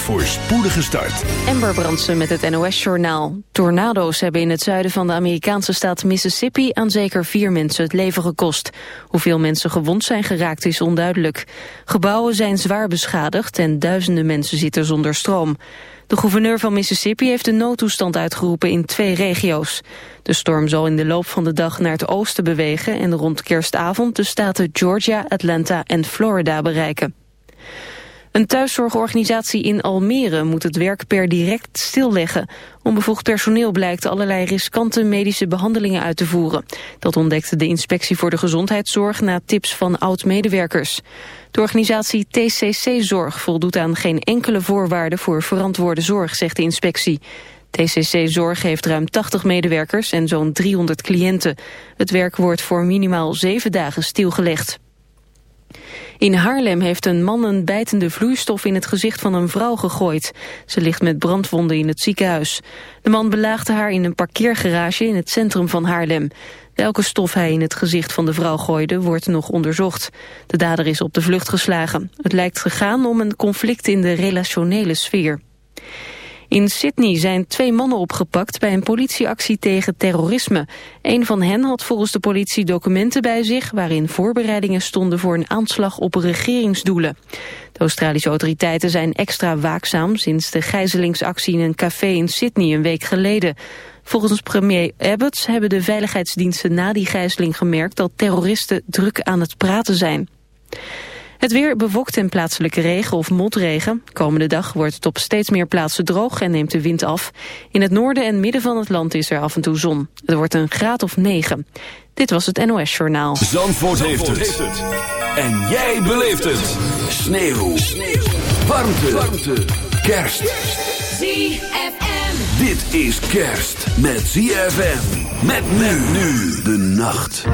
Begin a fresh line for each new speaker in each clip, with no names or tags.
voor spoedige start.
Ember Brandsen met het NOS-journaal. Tornado's hebben in het zuiden van de Amerikaanse staat Mississippi... aan zeker vier mensen het leven gekost. Hoeveel mensen gewond zijn geraakt is onduidelijk. Gebouwen zijn zwaar beschadigd en duizenden mensen zitten zonder stroom. De gouverneur van Mississippi heeft een noodtoestand uitgeroepen in twee regio's. De storm zal in de loop van de dag naar het oosten bewegen... en rond kerstavond de staten Georgia, Atlanta en Florida bereiken. Een thuiszorgorganisatie in Almere moet het werk per direct stilleggen. Onbevoegd personeel blijkt allerlei riskante medische behandelingen uit te voeren. Dat ontdekte de Inspectie voor de Gezondheidszorg na tips van oud-medewerkers. De organisatie TCC Zorg voldoet aan geen enkele voorwaarde voor verantwoorde zorg, zegt de inspectie. TCC Zorg heeft ruim 80 medewerkers en zo'n 300 cliënten. Het werk wordt voor minimaal zeven dagen stilgelegd. In Haarlem heeft een man een bijtende vloeistof in het gezicht van een vrouw gegooid. Ze ligt met brandwonden in het ziekenhuis. De man belaagde haar in een parkeergarage in het centrum van Haarlem. Welke stof hij in het gezicht van de vrouw gooide wordt nog onderzocht. De dader is op de vlucht geslagen. Het lijkt gegaan om een conflict in de relationele sfeer. In Sydney zijn twee mannen opgepakt bij een politieactie tegen terrorisme. Een van hen had volgens de politie documenten bij zich... waarin voorbereidingen stonden voor een aanslag op regeringsdoelen. De Australische autoriteiten zijn extra waakzaam... sinds de gijzelingsactie in een café in Sydney een week geleden. Volgens premier Abbott hebben de veiligheidsdiensten na die gijzeling gemerkt... dat terroristen druk aan het praten zijn. Het weer bewokt en plaatselijke regen of motregen. Komende dag wordt het op steeds meer plaatsen droog en neemt de wind af. In het noorden en midden van het land is er af en toe zon. Het wordt een graad of 9. Dit was het NOS Journaal.
Zandvoort, heeft, het. En jij beleeft het. Sneeuw. Sneeuw. Warmte. Warmte. Kerst.
ZFM.
Dit is kerst met ZFM. Met men nu de nacht.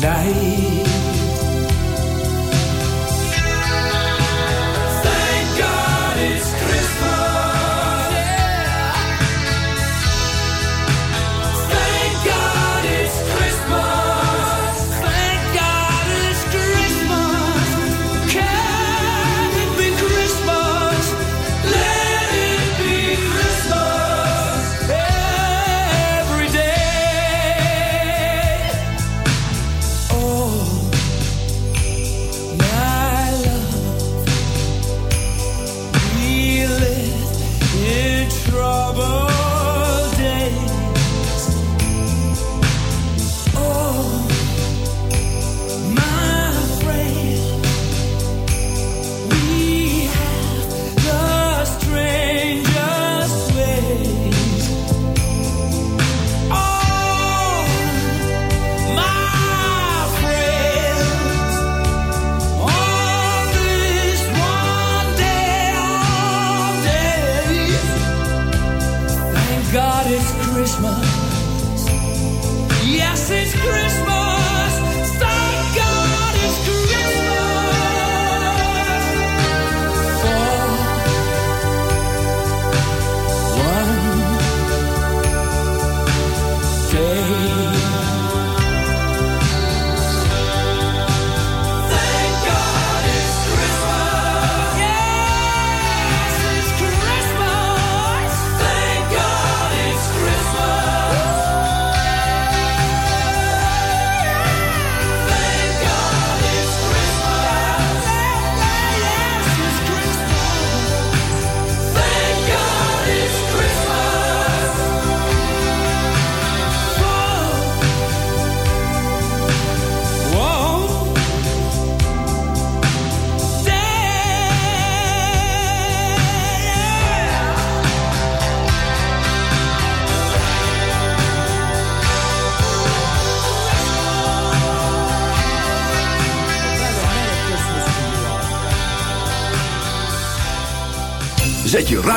Night.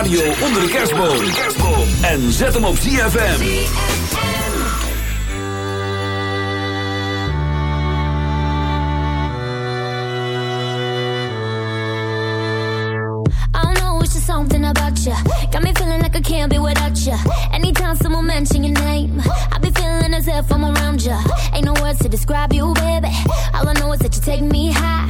Radio onder de kerstboom. En zet hem op ZFM.
I don't know, it's just something about you. Got me feeling like I can't be without you. Anytime someone mention your name, I be feeling as if I'm around you. Ain't no words to describe you, baby. All I know is that you take me high.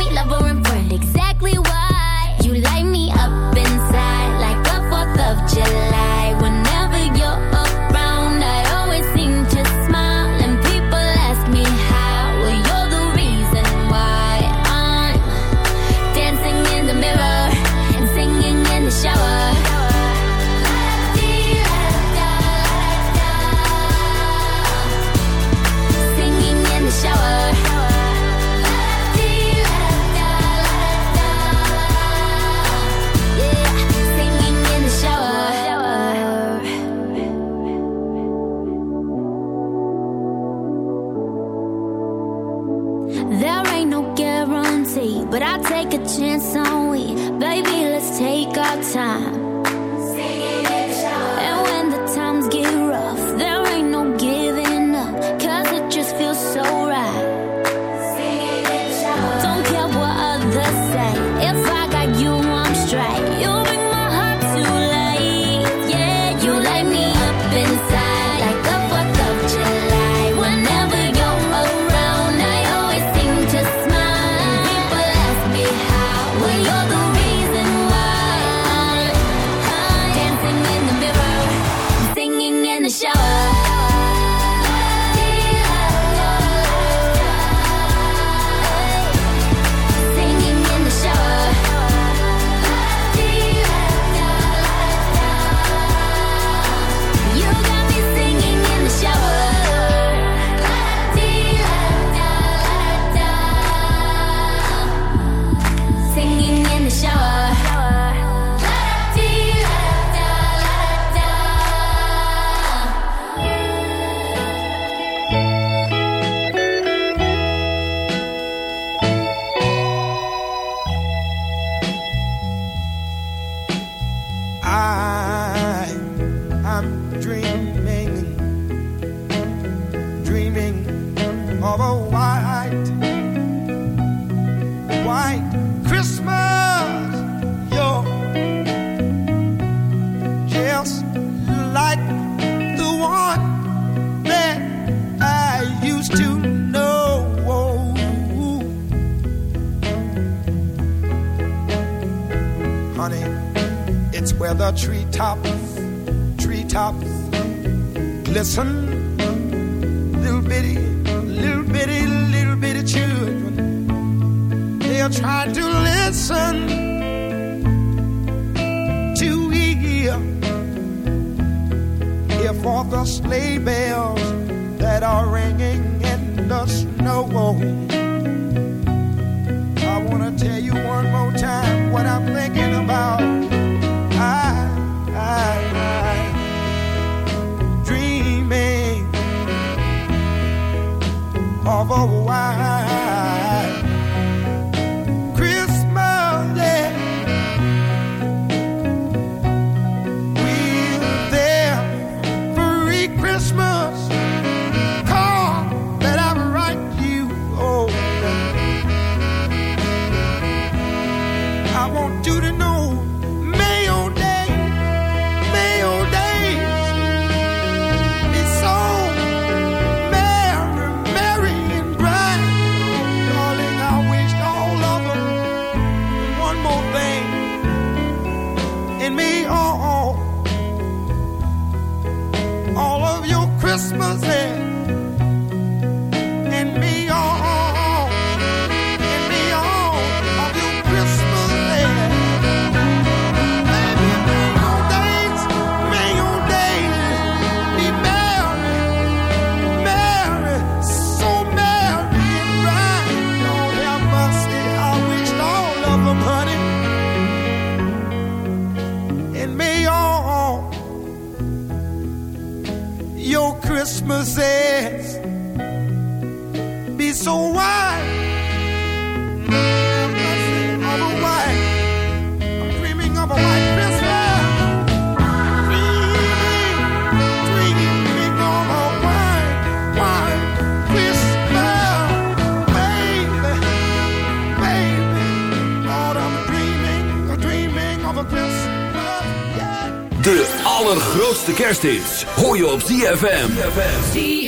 ZFM.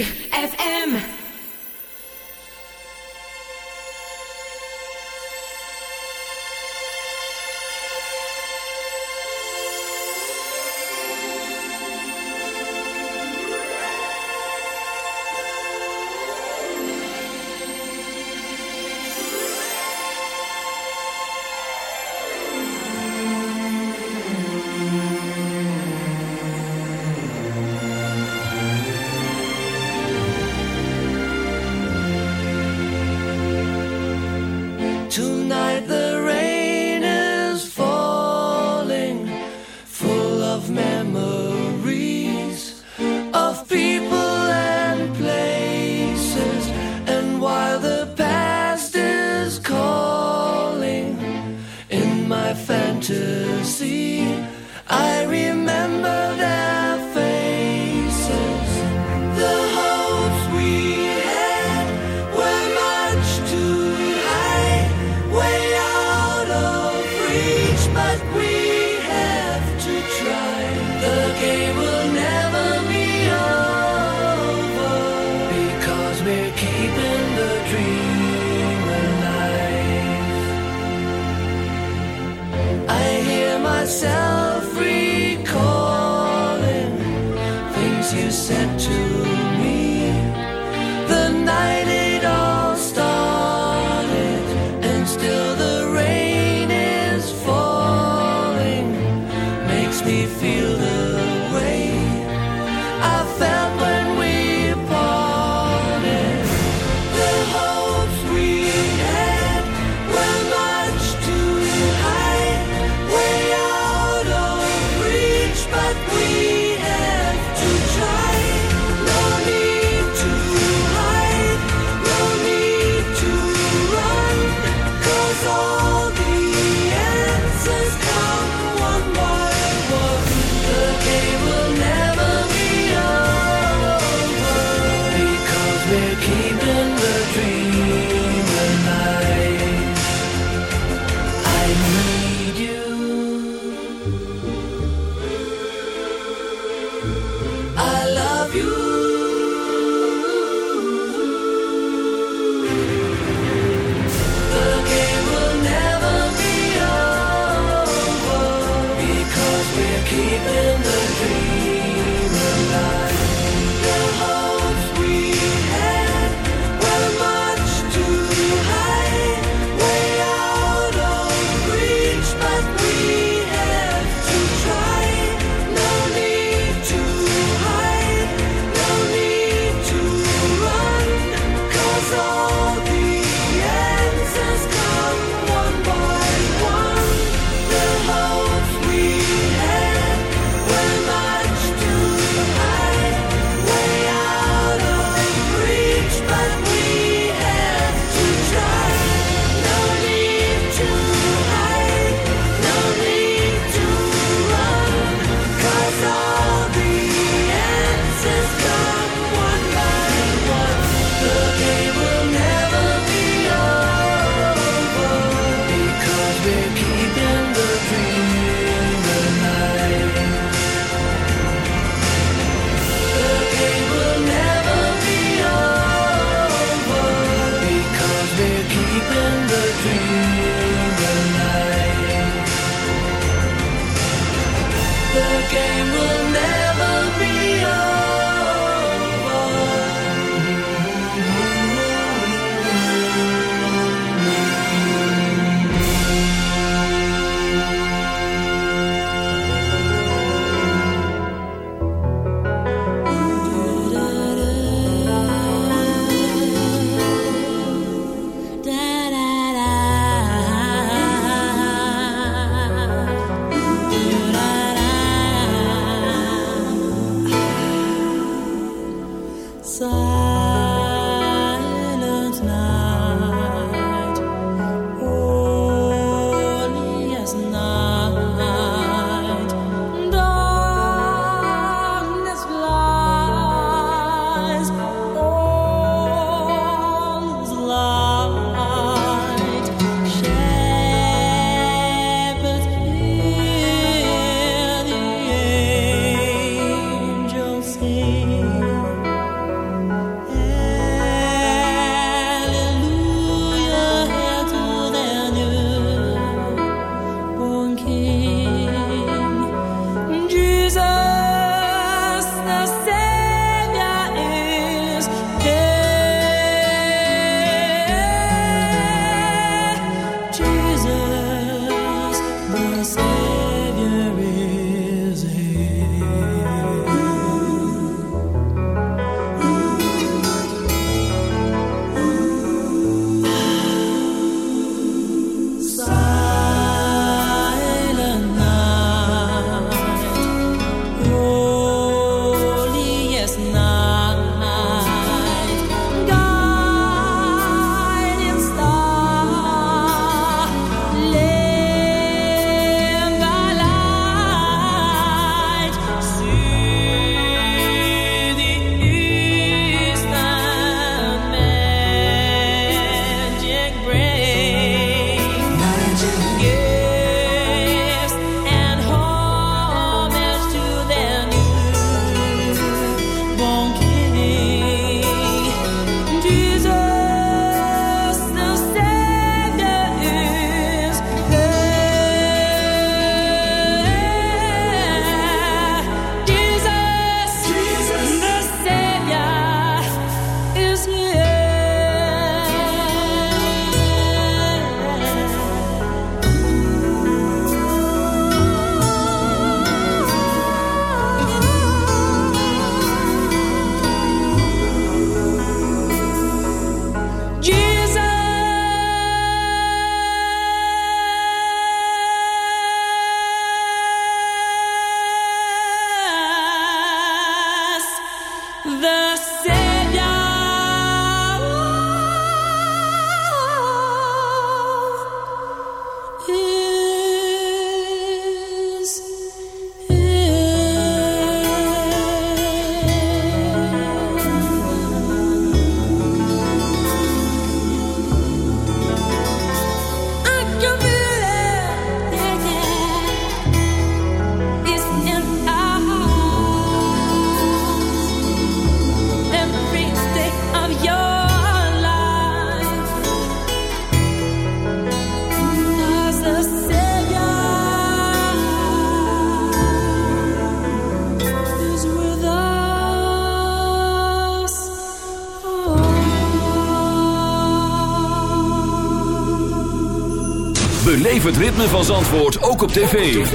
Beleef het ritme van Zandvoort ook op tv.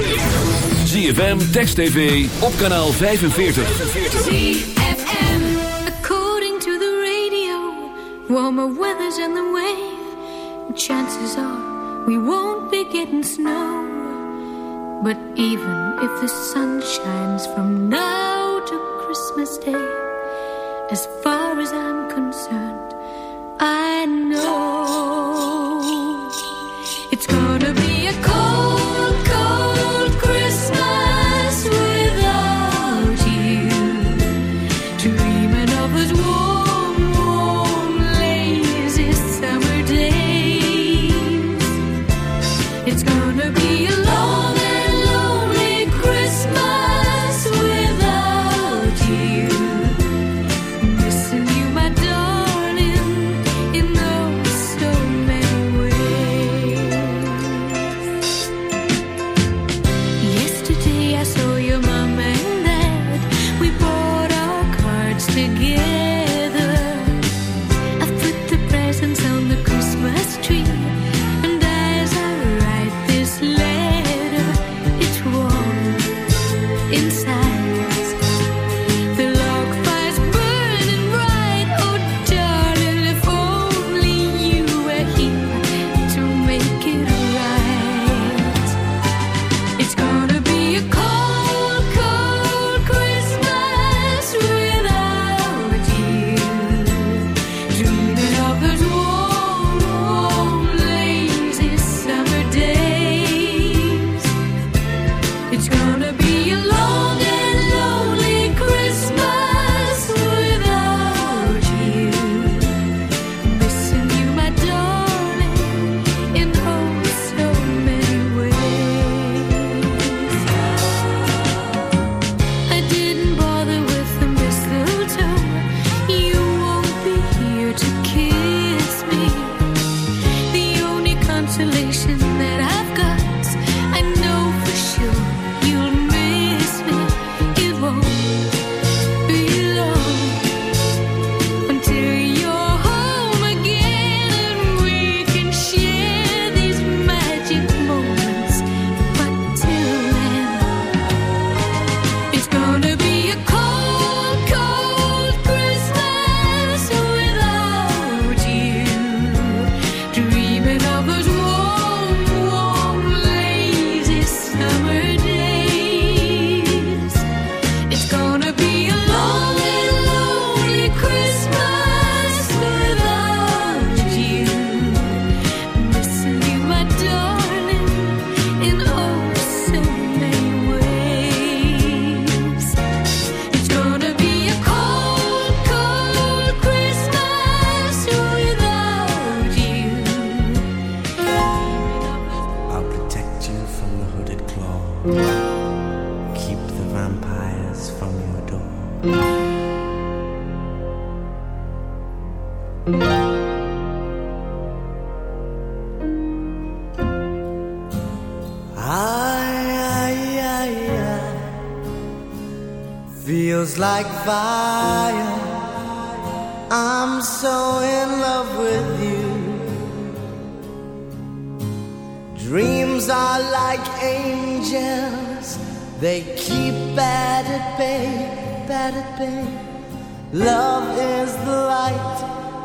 ZFM, Text TV, op kanaal 45.
ZFM. According to the radio, warmer weather's in the way. Chances are, we won't be getting snow. But even if the sun shines from now to Christmas Day, as far as I'm concerned, I know...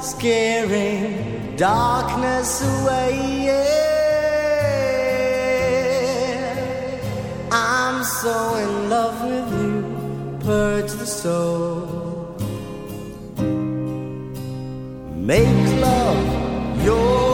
scaring darkness away. Yeah. I'm so in love with you, purge the soul. Make love your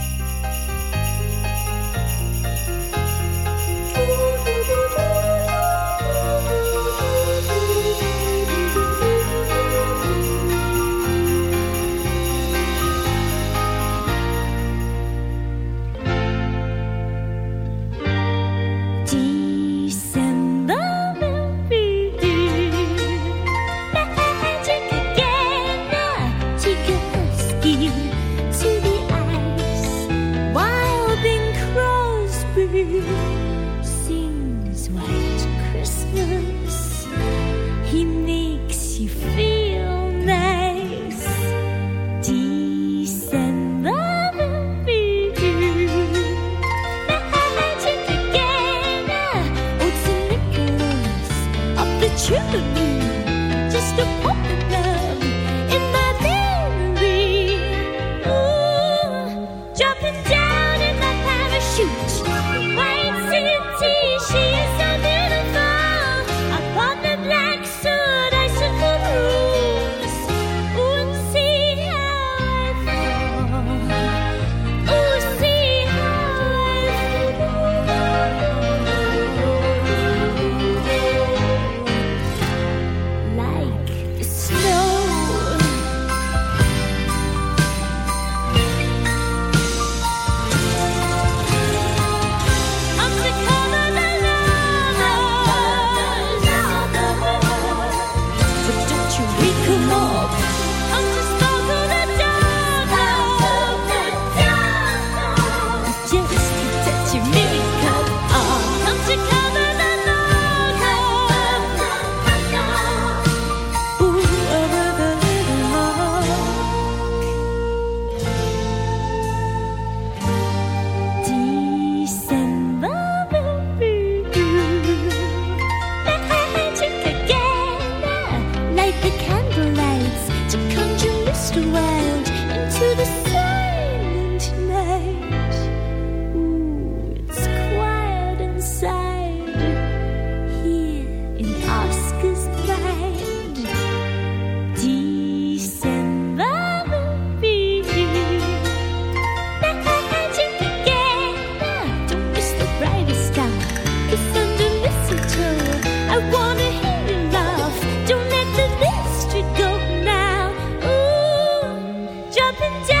Good!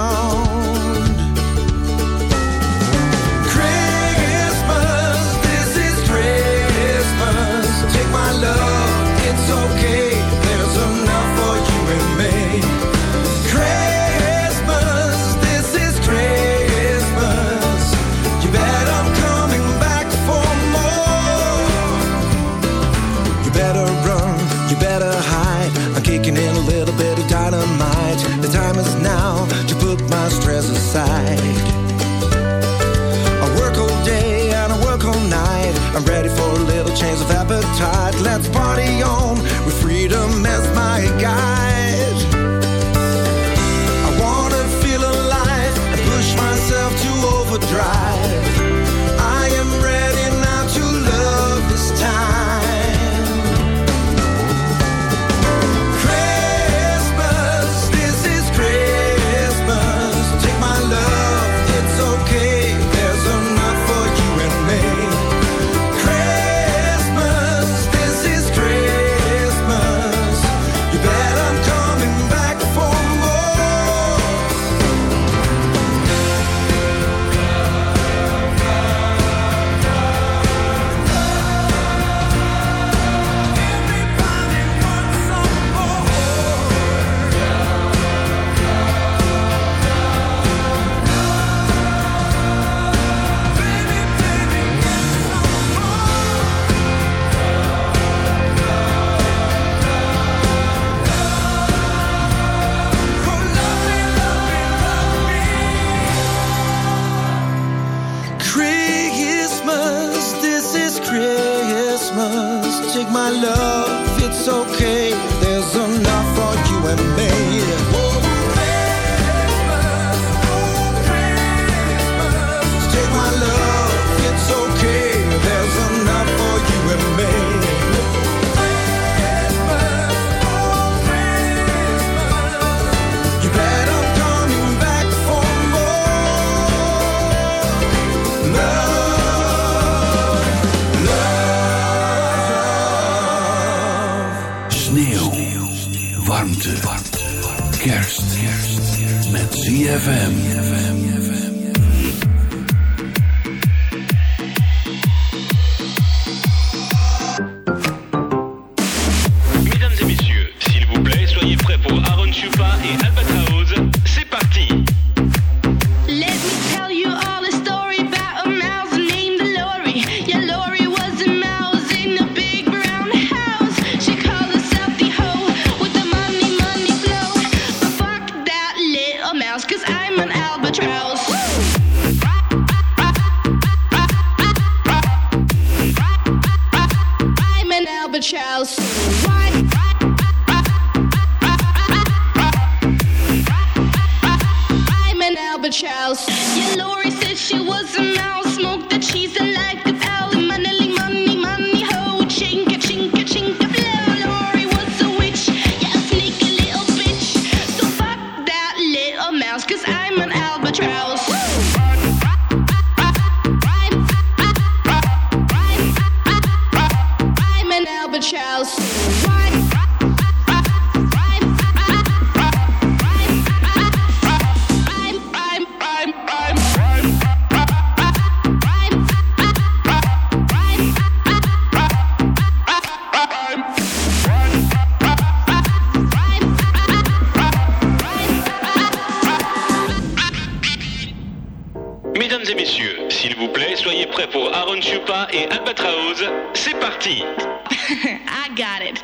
tight. Let's party on.
Church House. Yeah, Lori said she was a mouse, smoked the cheese and like. I got it.